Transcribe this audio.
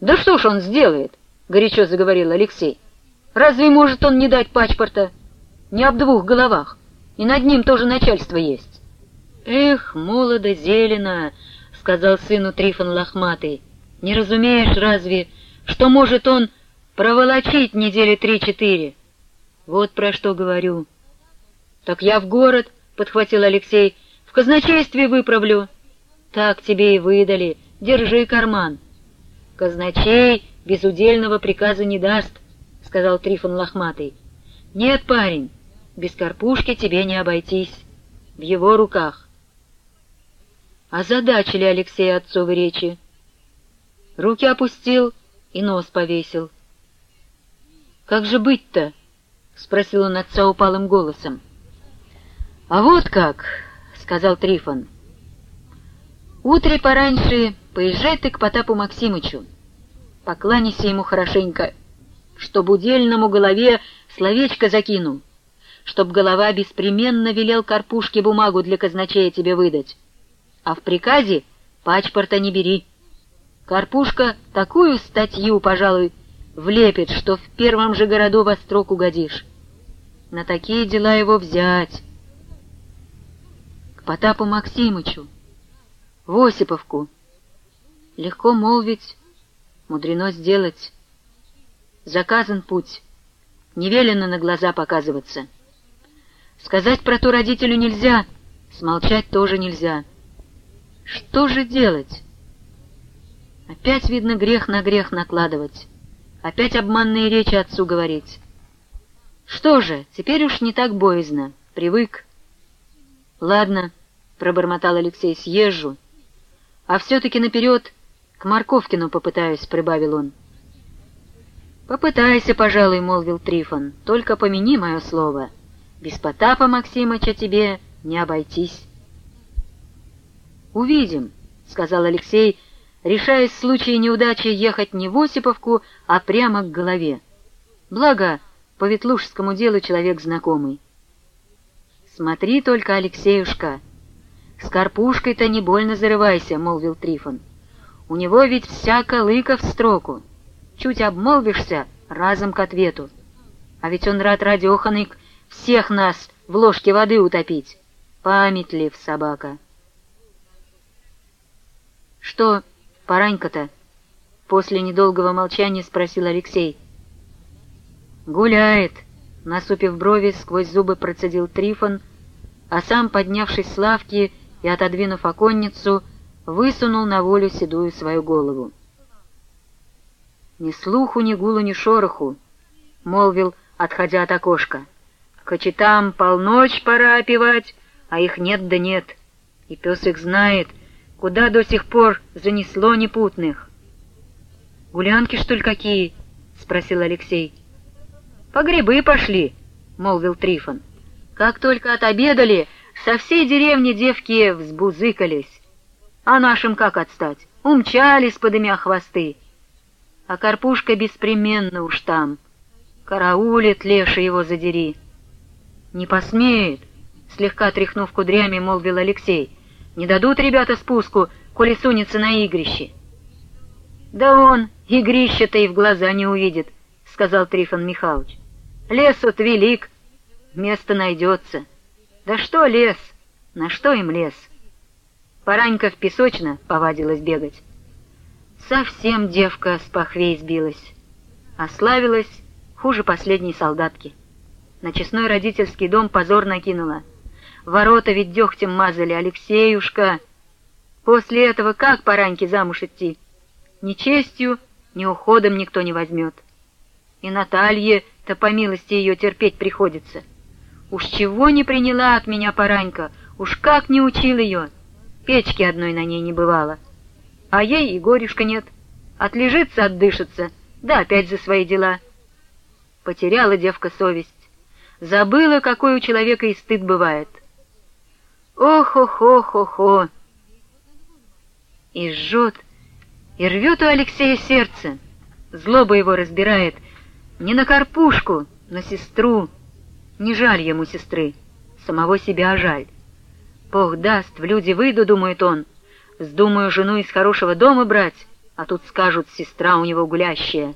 «Да что ж он сделает?» — горячо заговорил Алексей. «Разве может он не дать паспорта? Не об двух головах, и над ним тоже начальство есть». «Эх, молодо зелено!» — сказал сыну Трифон Лохматый. «Не разумеешь разве, что может он проволочить недели три-четыре?» «Вот про что говорю». «Так я в город», — подхватил Алексей, — «в казначействе выправлю». «Так тебе и выдали. Держи карман». «Казначей безудельного приказа не даст», — сказал Трифон Лохматый. «Нет, парень, без карпушки тебе не обойтись. В его руках». Озадачили Алексея отцовы речи. Руки опустил и нос повесил. «Как же быть-то?» — спросил он отца упалым голосом. «А вот как!» — сказал Трифон. «Утре пораньше поезжай ты к Потапу Максимычу. Покланяйся ему хорошенько, чтоб удельному голове словечко закинул, чтоб голова беспременно велел Карпушке бумагу для казначея тебе выдать а в приказе пачпорта не бери. Карпушка такую статью, пожалуй, влепит, что в первом же городу во строк угодишь. На такие дела его взять. К Потапу Максимычу, в Осиповку. Легко молвить, мудрено сделать. Заказан путь, не велено на глаза показываться. Сказать про то родителю нельзя, смолчать тоже нельзя. Что же делать? Опять, видно, грех на грех накладывать. Опять обманные речи отцу говорить. Что же, теперь уж не так боязно. Привык. Ладно, пробормотал Алексей, съезжу. А все-таки наперед к Марковкину попытаюсь, прибавил он. «Попытайся, пожалуй», — молвил Трифон, — «только помяни мое слово. Без Потапа Максимыча тебе не обойтись». «Увидим», — сказал Алексей, решаясь в случае неудачи ехать не в Осиповку, а прямо к голове. Благо, по ветлужскому делу человек знакомый. «Смотри только, Алексеюшка, с Карпушкой-то не больно зарывайся», — молвил Трифон. «У него ведь вся колыка в строку. Чуть обмолвишься, разом к ответу. А ведь он рад радеханык всех нас в ложке воды утопить. Памятлив собака». «Что, Паранька-то?» — после недолгого молчания спросил Алексей. «Гуляет», — насупив брови, сквозь зубы процедил Трифон, а сам, поднявшись с лавки и отодвинув оконницу, высунул на волю седую свою голову. «Ни слуху, ни гулу, ни шороху», — молвил, отходя от окошка. «Кочетам полночь пора опевать, а их нет да нет, и пес их знает, Куда до сих пор занесло непутных? «Гулянки, что ли, какие?» — спросил Алексей. «По грибы пошли», — молвил Трифон. «Как только отобедали, со всей деревни девки взбузыкались. А нашим как отстать? Умчались, подымя хвосты. А Карпушка беспременно уж там. Караулит, леша его задери». «Не посмеет», — слегка тряхнув кудрями, молвил Алексей. Не дадут ребята спуску, коли сунется на игрище. Да он игрище-то и в глаза не увидит, сказал Трифон Михайлович. Лес тут велик, место найдется. Да что лес? На что им лес? Паранька в песочно повадилась бегать. Совсем девка с похвей сбилась. Ославилась хуже последней солдатки. На честной родительский дом позор накинула — Ворота ведь дегтем мазали, Алексеюшка. После этого как пораньки замуж идти? Ни честью, ни уходом никто не возьмет. И Наталье-то по милости ее терпеть приходится. Уж чего не приняла от меня поранька, уж как не учил ее. Печки одной на ней не бывало. А ей и горюшка нет. Отлежится, отдышится, да опять за свои дела. Потеряла девка совесть. Забыла, какой у человека и стыд бывает. Ох-ох-ох-ох-ох! И жжет, и рвет у Алексея сердце. Злоба его разбирает не на карпушку, на сестру. Не жаль ему сестры, самого себя жаль. Бог даст, в люди выйду, думает он, вздумаю жену из хорошего дома брать, А тут скажут, сестра у него гулящая.